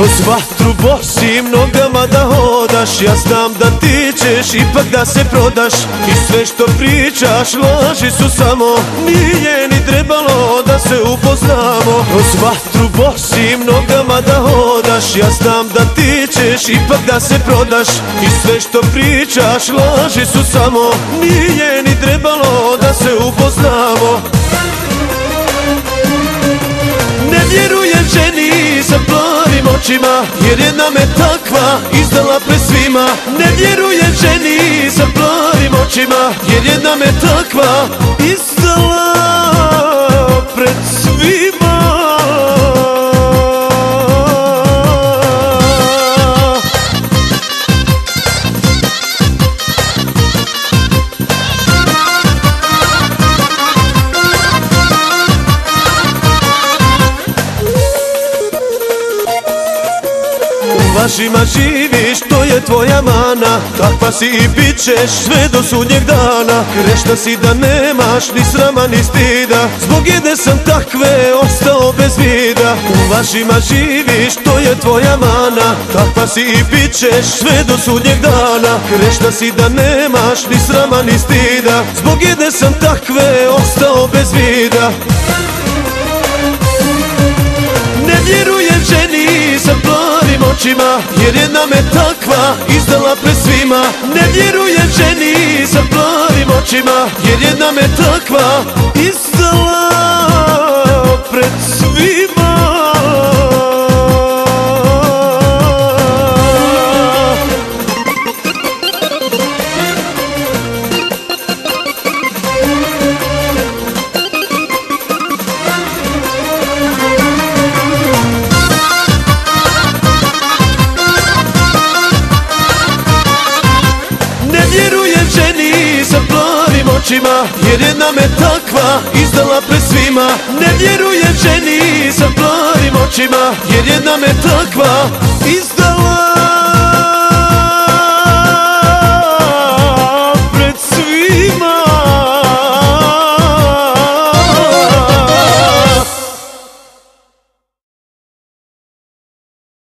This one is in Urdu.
اس وب سیم نو دودا شام دتی چیپ داس پرودش تو ندرے بلو دس سم اس وقت رو بہ سیم نو مدہ ہو دش نام دتی چی پو دس ایسوش تو شواسمیندرے بلو دس میںکوا اس واپس رویہ شنی سب چیبا میں مانا تپسی پیچھے شو سوجیک دانا کشنا سی دنسر استو سو میںاکوپسا نیو یا شنی اسی میں تاکوا شنی سپائی موچی با یہ نام ہے اس طرح نیا رویہ شنی سپلائی موچی با یہ نام تاکوا اس طرح